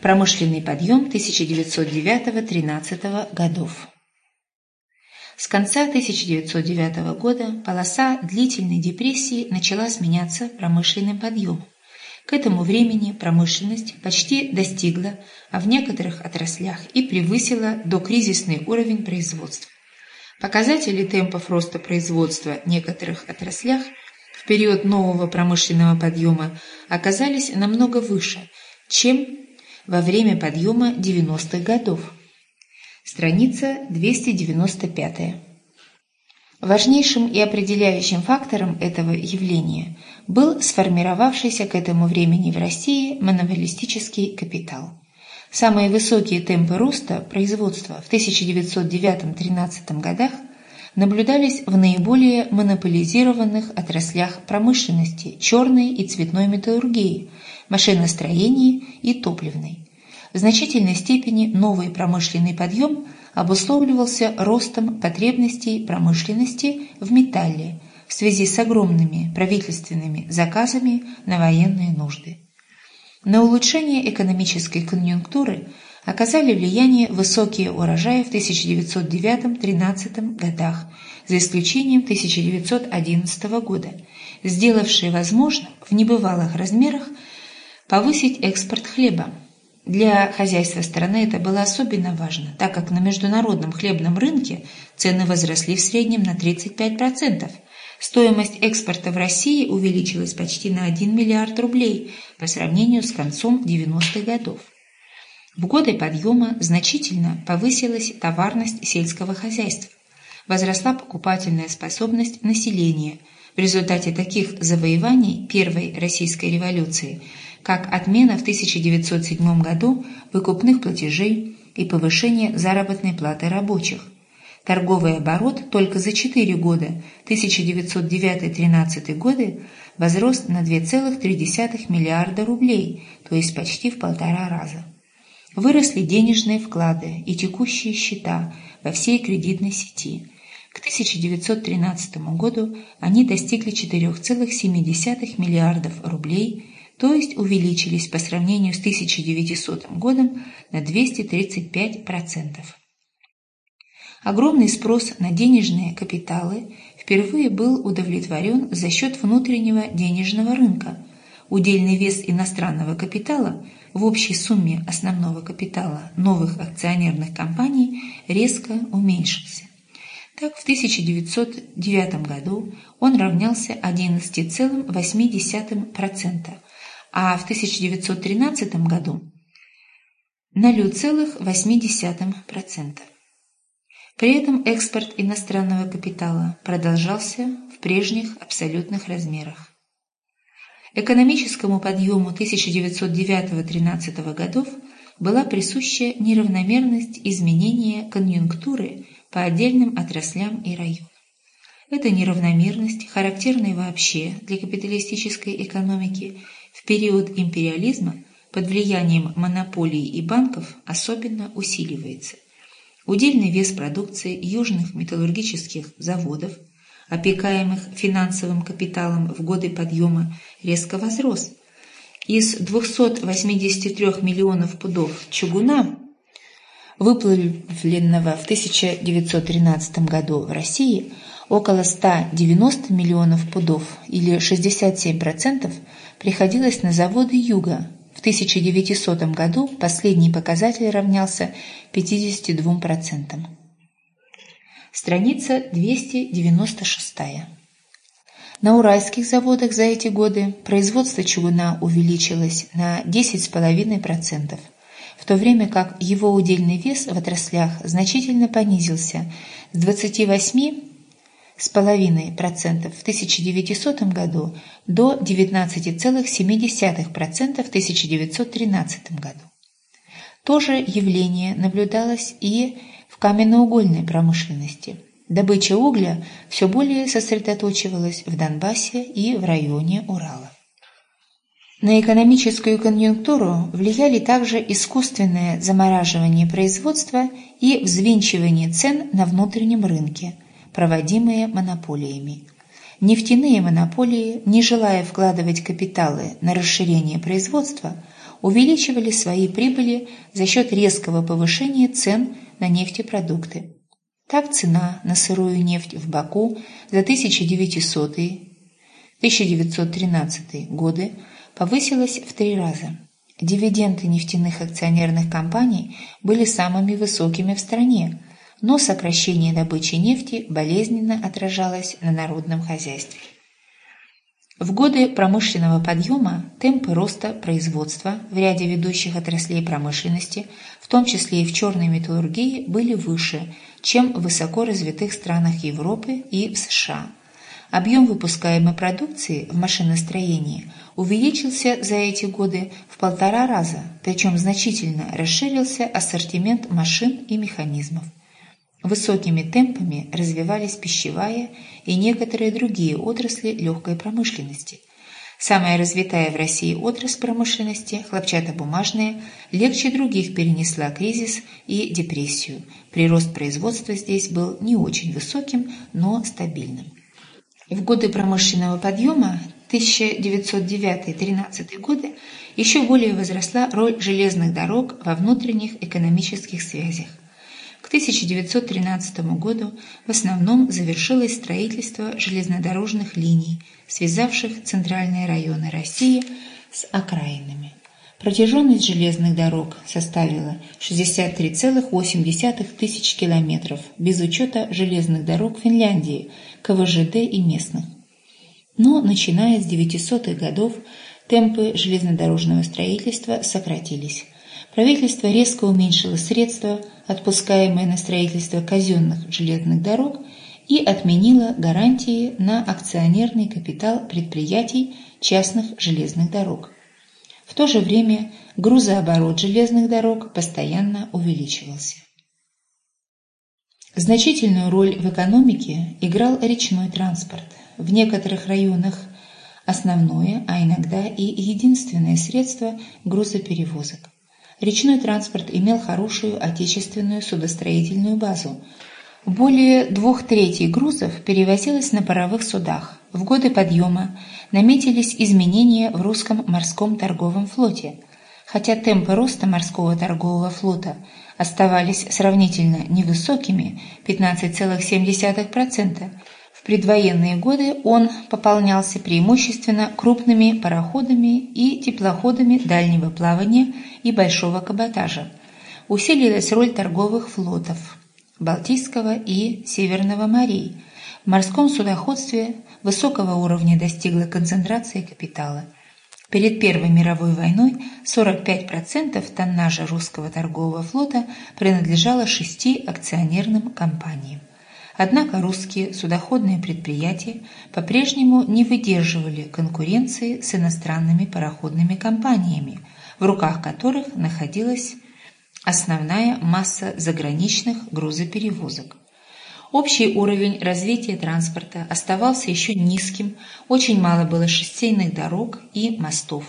Промышленный подъем 1909-13 годов. С конца 1909 года полоса длительной депрессии начала сменяться промышленным подъемом. К этому времени промышленность почти достигла, а в некоторых отраслях и превысила докризисный уровень производства. Показатели темпов роста производства в некоторых отраслях в период нового промышленного подъема оказались намного выше, чем во время подъема 90-х годов. Страница 295. Важнейшим и определяющим фактором этого явления был сформировавшийся к этому времени в России монополистический капитал. Самые высокие темпы роста производства в 1909-13 годах наблюдались в наиболее монополизированных отраслях промышленности, черной и цветной металлургии, машиностроении и топливной. В значительной степени новый промышленный подъем обусловливался ростом потребностей промышленности в металле в связи с огромными правительственными заказами на военные нужды. На улучшение экономической конъюнктуры оказали влияние высокие урожаи в 1909-13 годах, за исключением 1911 года, сделавшие возможным в небывалых размерах повысить экспорт хлеба. Для хозяйства страны это было особенно важно, так как на международном хлебном рынке цены возросли в среднем на 35%. Стоимость экспорта в России увеличилась почти на 1 миллиард рублей по сравнению с концом 90-х годов. В годы подъема значительно повысилась товарность сельского хозяйства. Возросла покупательная способность населения. В результате таких завоеваний Первой Российской революции – как отмена в 1907 году выкупных платежей и повышение заработной платы рабочих. Торговый оборот только за 4 года, 1909-13 годы, возрос на 2,3 миллиарда рублей, то есть почти в полтора раза. Выросли денежные вклады и текущие счета во всей кредитной сети. К 1913 году они достигли 4,7 миллиардов рублей – то есть увеличились по сравнению с 1900 годом на 235%. Огромный спрос на денежные капиталы впервые был удовлетворен за счет внутреннего денежного рынка. Удельный вес иностранного капитала в общей сумме основного капитала новых акционерных компаний резко уменьшился. Так, в 1909 году он равнялся 11,8%, а в 1913 году на 0,8%. При этом экспорт иностранного капитала продолжался в прежних абсолютных размерах. Экономическому подъему 1909-13 годов была присуща неравномерность изменения конъюнктуры по отдельным отраслям и районам. Эта неравномерность, характерная вообще для капиталистической экономики, в период империализма под влиянием монополий и банков особенно усиливается. Удельный вес продукции южных металлургических заводов, опекаемых финансовым капиталом в годы подъема, резко возрос. Из 283 миллионов пудов чугуна, выплавленного в 1913 году в России, около 190 миллионов пудов или 67% приходилось на заводы Юга. В 1900 году последний показатель равнялся 52%. Страница 296. На уральских заводах за эти годы производство чугуна увеличилось на 10,5%, в то время как его удельный вес в отраслях значительно понизился с 28 с половиной процентов в 1900 году до 19,7% в 1913 году. То же явление наблюдалось и в каменноугольной промышленности. Добыча угля все более сосредоточивалась в Донбассе и в районе Урала. На экономическую конъюнктуру влияли также искусственное замораживание производства и взвинчивание цен на внутреннем рынке – проводимые монополиями. Нефтяные монополии, не желая вкладывать капиталы на расширение производства, увеличивали свои прибыли за счет резкого повышения цен на нефтепродукты. Так цена на сырую нефть в Баку за 1900-1913 годы повысилась в три раза. Дивиденды нефтяных акционерных компаний были самыми высокими в стране, но сокращение добычи нефти болезненно отражалось на народном хозяйстве. В годы промышленного подъема темпы роста производства в ряде ведущих отраслей промышленности, в том числе и в черной металлургии, были выше, чем в высоко развитых странах Европы и в США. Объем выпускаемой продукции в машиностроении увеличился за эти годы в полтора раза, причем значительно расширился ассортимент машин и механизмов. Высокими темпами развивались пищевая и некоторые другие отрасли легкой промышленности. Самая развитая в России отрасль промышленности, хлопчатобумажная, легче других перенесла кризис и депрессию. Прирост производства здесь был не очень высоким, но стабильным. В годы промышленного подъема 1909-13 годы еще более возросла роль железных дорог во внутренних экономических связях. К 1913 году в основном завершилось строительство железнодорожных линий, связавших центральные районы России с окраинами. Протяженность железных дорог составила 63,8 тысяч километров, без учета железных дорог Финляндии, КВЖД и местных. Но начиная с 900-х годов темпы железнодорожного строительства сократились. Правительство резко уменьшило средства, отпускаемые на строительство казенных железных дорог, и отменило гарантии на акционерный капитал предприятий частных железных дорог. В то же время грузооборот железных дорог постоянно увеличивался. Значительную роль в экономике играл речной транспорт. В некоторых районах основное, а иногда и единственное средство грузоперевозок. Речной транспорт имел хорошую отечественную судостроительную базу. Более двух третей грузов перевозилось на паровых судах. В годы подъема наметились изменения в русском морском торговом флоте. Хотя темпы роста морского торгового флота оставались сравнительно невысокими – 15,7%, в предвоенные годы он пополнялся преимущественно крупными пароходами и теплоходами дальнего плавания и большого каботажа. Усилилась роль торговых флотов Балтийского и Северного морей. В морском судоходстве высокого уровня достигла концентрация капитала. Перед Первой мировой войной 45% тоннажа русского торгового флота принадлежало шести акционерным компаниям. Однако русские судоходные предприятия по-прежнему не выдерживали конкуренции с иностранными пароходными компаниями, в руках которых находилась основная масса заграничных грузоперевозок. Общий уровень развития транспорта оставался еще низким, очень мало было шоссейных дорог и мостов.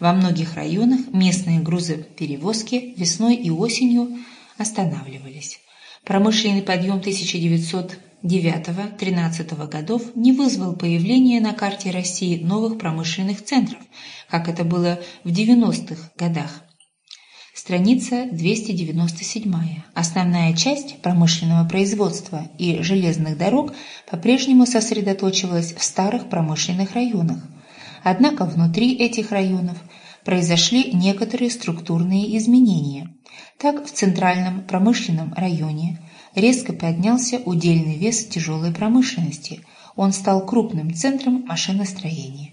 Во многих районах местные грузоперевозки весной и осенью останавливались. Промышленный подъем 1909-13 годов не вызвал появления на карте России новых промышленных центров, как это было в 90-х годах. Страница 297. Основная часть промышленного производства и железных дорог по-прежнему сосредоточивалась в старых промышленных районах. Однако внутри этих районов произошли некоторые структурные изменения. Так, в центральном промышленном районе резко поднялся удельный вес тяжелой промышленности. Он стал крупным центром машиностроения.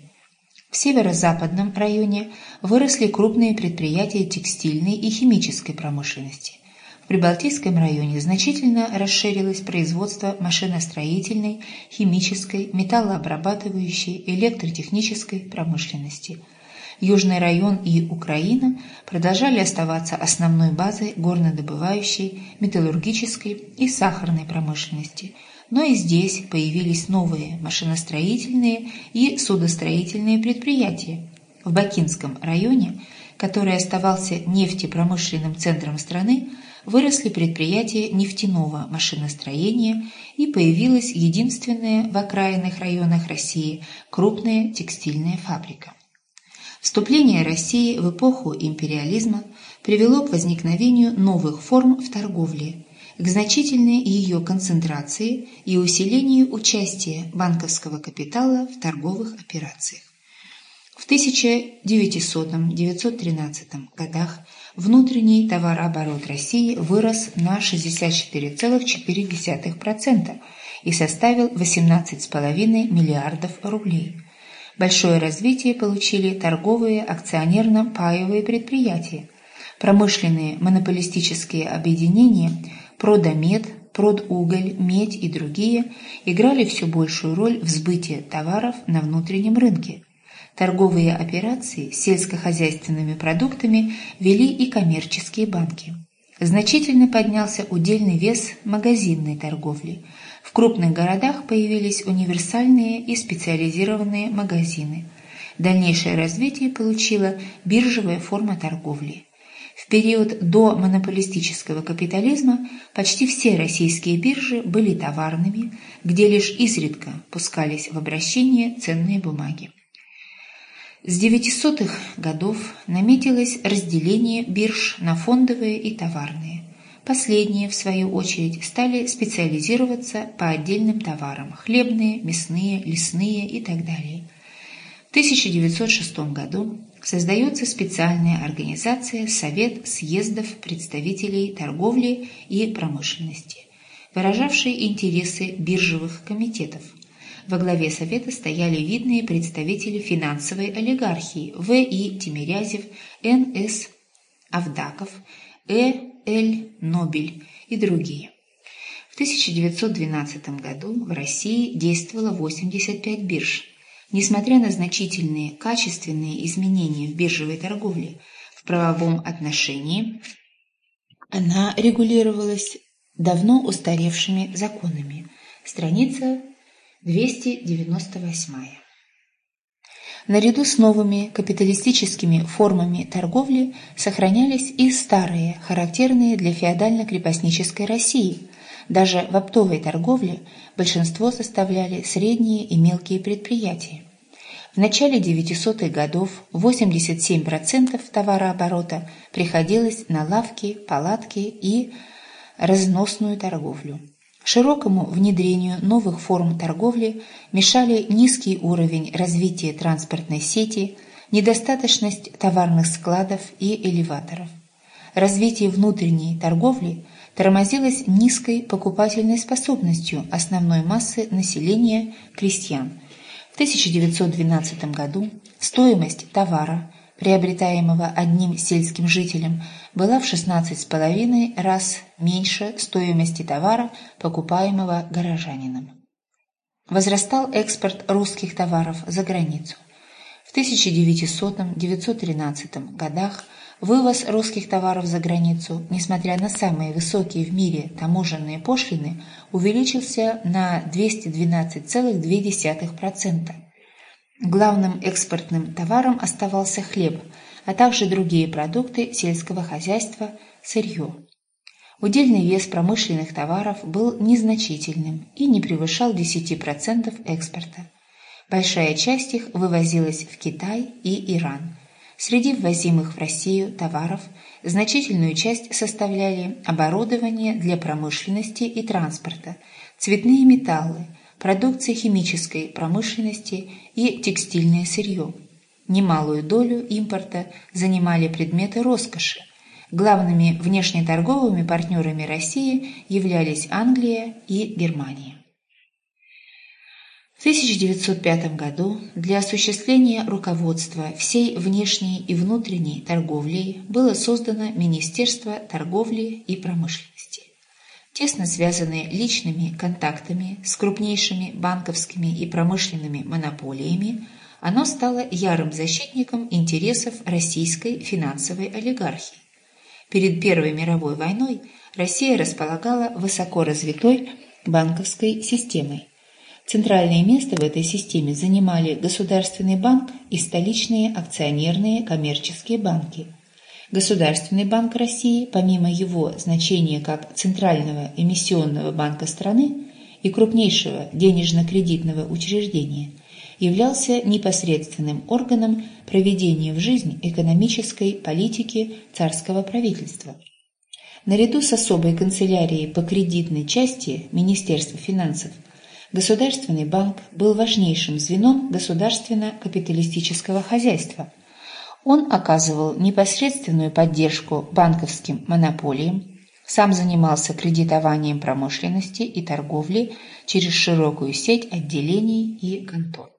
В северо-западном районе выросли крупные предприятия текстильной и химической промышленности. В Прибалтийском районе значительно расширилось производство машиностроительной, химической, металлообрабатывающей, электротехнической промышленности – Южный район и Украина продолжали оставаться основной базой горнодобывающей, металлургической и сахарной промышленности, но и здесь появились новые машиностроительные и судостроительные предприятия. В Бакинском районе, который оставался нефтепромышленным центром страны, выросли предприятия нефтяного машиностроения и появилась единственная в окраинных районах России крупная текстильная фабрика. Вступление России в эпоху империализма привело к возникновению новых форм в торговле, к значительной ее концентрации и усилению участия банковского капитала в торговых операциях. В 1900-913 годах внутренний товарооборот России вырос на 64,4% и составил 18,5 миллиардов рублей. Большое развитие получили торговые акционерно-паевые предприятия, промышленные монополистические объединения, продомет, продуголь, медь и другие играли все большую роль в сбыте товаров на внутреннем рынке. Торговые операции с сельскохозяйственными продуктами вели и коммерческие банки. Значительно поднялся удельный вес магазинной торговли. В крупных городах появились универсальные и специализированные магазины. Дальнейшее развитие получила биржевая форма торговли. В период до монополистического капитализма почти все российские биржи были товарными, где лишь изредка пускались в обращение ценные бумаги. С 900-х годов наметилось разделение бирж на фондовые и товарные. Последние, в свою очередь, стали специализироваться по отдельным товарам – хлебные, мясные, лесные и так далее. В 1906 году создается специальная организация «Совет съездов представителей торговли и промышленности», выражавший интересы биржевых комитетов – во главе Совета стояли видные представители финансовой олигархии В. И. Тимирязев, Н. С. Авдаков, Э. Л. Нобель и другие. В 1912 году в России действовало 85 бирж. Несмотря на значительные качественные изменения в биржевой торговле, в правовом отношении она регулировалась давно устаревшими законами. Страница 298. Наряду с новыми капиталистическими формами торговли сохранялись и старые, характерные для феодально-крепостнической России. Даже в оптовой торговле большинство составляли средние и мелкие предприятия. В начале 900-х годов 87% товарооборота приходилось на лавки, палатки и разносную торговлю. Широкому внедрению новых форм торговли мешали низкий уровень развития транспортной сети, недостаточность товарных складов и элеваторов. Развитие внутренней торговли тормозилось низкой покупательной способностью основной массы населения крестьян. В 1912 году стоимость товара – приобретаемого одним сельским жителем, была в 16,5 раз меньше стоимости товара, покупаемого горожанином. Возрастал экспорт русских товаров за границу. В 1900-913 годах вывоз русских товаров за границу, несмотря на самые высокие в мире таможенные пошлины, увеличился на 212,2%. Главным экспортным товаром оставался хлеб, а также другие продукты сельского хозяйства, сырье. Удельный вес промышленных товаров был незначительным и не превышал 10% экспорта. Большая часть их вывозилась в Китай и Иран. Среди ввозимых в Россию товаров значительную часть составляли оборудование для промышленности и транспорта, цветные металлы – продукция химической промышленности и текстильное сырье. Немалую долю импорта занимали предметы роскоши. Главными внешнеторговыми партнерами России являлись Англия и Германия. В 1905 году для осуществления руководства всей внешней и внутренней торговлей было создано Министерство торговли и промышленности тесно связанные личными контактами с крупнейшими банковскими и промышленными монополиями, оно стало ярым защитником интересов российской финансовой олигархии. Перед Первой мировой войной Россия располагала высоко развитой банковской системой. Центральное место в этой системе занимали Государственный банк и столичные акционерные коммерческие банки – Государственный банк России, помимо его значения как Центрального эмиссионного банка страны и крупнейшего денежно-кредитного учреждения, являлся непосредственным органом проведения в жизнь экономической политики царского правительства. Наряду с особой канцелярией по кредитной части Министерства финансов Государственный банк был важнейшим звеном государственно-капиталистического хозяйства. Он оказывал непосредственную поддержку банковским монополиям, сам занимался кредитованием промышленности и торговли через широкую сеть отделений и контор.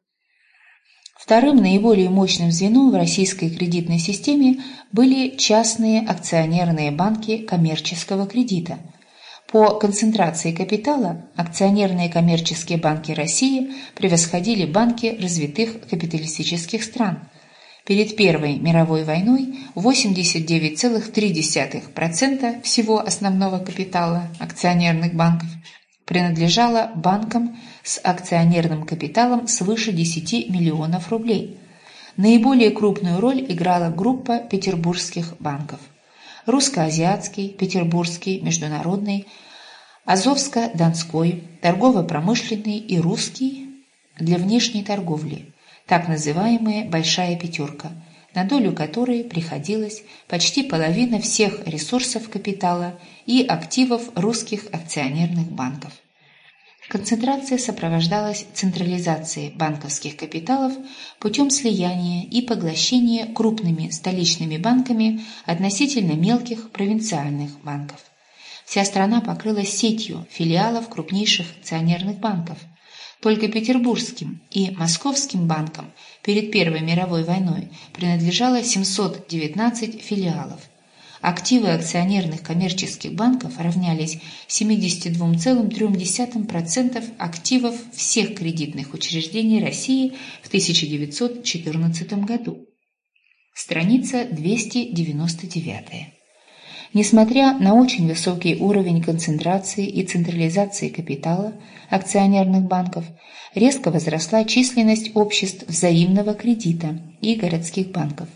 Вторым наиболее мощным звеном в российской кредитной системе были частные акционерные банки коммерческого кредита. По концентрации капитала акционерные коммерческие банки России превосходили банки развитых капиталистических стран – Перед Первой мировой войной 89,3% всего основного капитала акционерных банков принадлежало банкам с акционерным капиталом свыше 10 миллионов рублей. Наиболее крупную роль играла группа петербургских банков. Русско-азиатский, Петербургский, Международный, Азовско-Донской, Торгово-промышленный и Русский для внешней торговли – так называемая «большая пятерка», на долю которой приходилась почти половина всех ресурсов капитала и активов русских акционерных банков. Концентрация сопровождалась централизацией банковских капиталов путем слияния и поглощения крупными столичными банками относительно мелких провинциальных банков. Вся страна покрылась сетью филиалов крупнейших акционерных банков – только Петербургским и Московским банкам перед Первой мировой войной принадлежало 719 филиалов. Активы акционерных коммерческих банков равнялись 72,3% активов всех кредитных учреждений России в 1914 году. Страница 299. Несмотря на очень высокий уровень концентрации и централизации капитала акционерных банков, резко возросла численность обществ взаимного кредита и городских банков.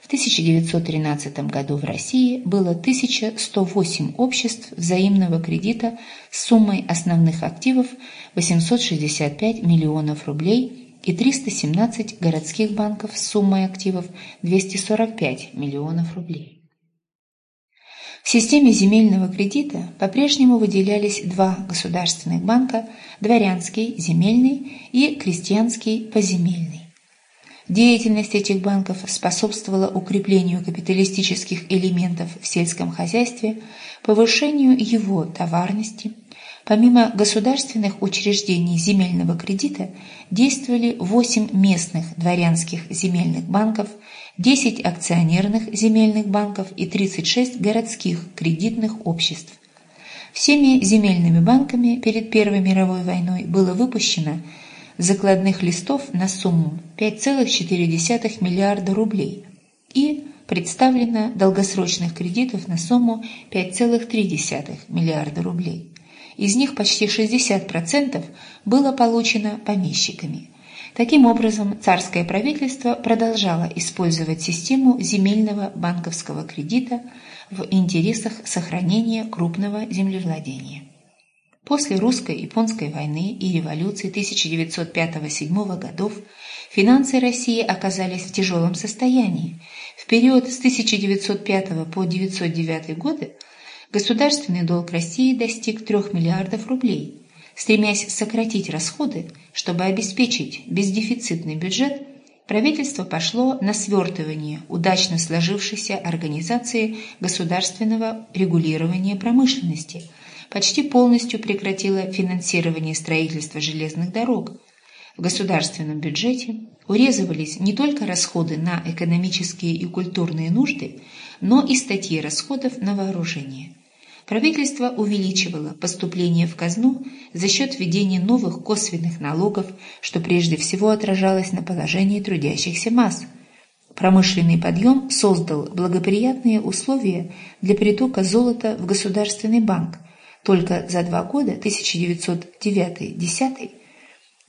В 1913 году в России было 1108 обществ взаимного кредита с суммой основных активов 865 миллионов рублей и 317 городских банков с суммой активов 245 миллионов рублей. В системе земельного кредита по-прежнему выделялись два государственных банка – дворянский, земельный и крестьянский, поземельный. Деятельность этих банков способствовала укреплению капиталистических элементов в сельском хозяйстве, повышению его товарности. Помимо государственных учреждений земельного кредита действовали восемь местных дворянских земельных банков – 10 акционерных земельных банков и 36 городских кредитных обществ. Всеми земельными банками перед Первой мировой войной было выпущено закладных листов на сумму 5,4 миллиарда рублей и представлено долгосрочных кредитов на сумму 5,3 миллиарда рублей. Из них почти 60% было получено помещиками – Таким образом, царское правительство продолжало использовать систему земельного банковского кредита в интересах сохранения крупного землевладения. После русско-японской войны и революции 1905-1907 годов финансы России оказались в тяжелом состоянии. В период с 1905 по 1909 годы государственный долг России достиг 3 миллиардов рублей – Стремясь сократить расходы, чтобы обеспечить бездефицитный бюджет, правительство пошло на свертывание удачно сложившейся организации государственного регулирования промышленности, почти полностью прекратило финансирование строительства железных дорог. В государственном бюджете урезывались не только расходы на экономические и культурные нужды, но и статьи расходов на вооружение – правительство увеличивало поступление в казну за счет введения новых косвенных налогов, что прежде всего отражалось на положении трудящихся масс. Промышленный подъем создал благоприятные условия для притока золота в Государственный банк. Только за два года, 1909-10,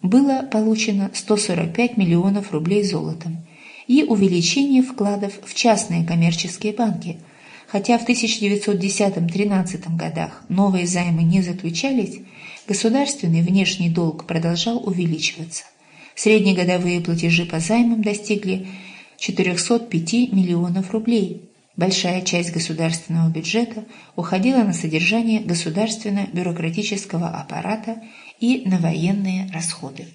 было получено 145 миллионов рублей золотом и увеличение вкладов в частные коммерческие банки – Хотя в 1910-13 годах новые займы не заключались, государственный внешний долг продолжал увеличиваться. Среднегодовые платежи по займам достигли 405 миллионов рублей. Большая часть государственного бюджета уходила на содержание государственно-бюрократического аппарата и на военные расходы.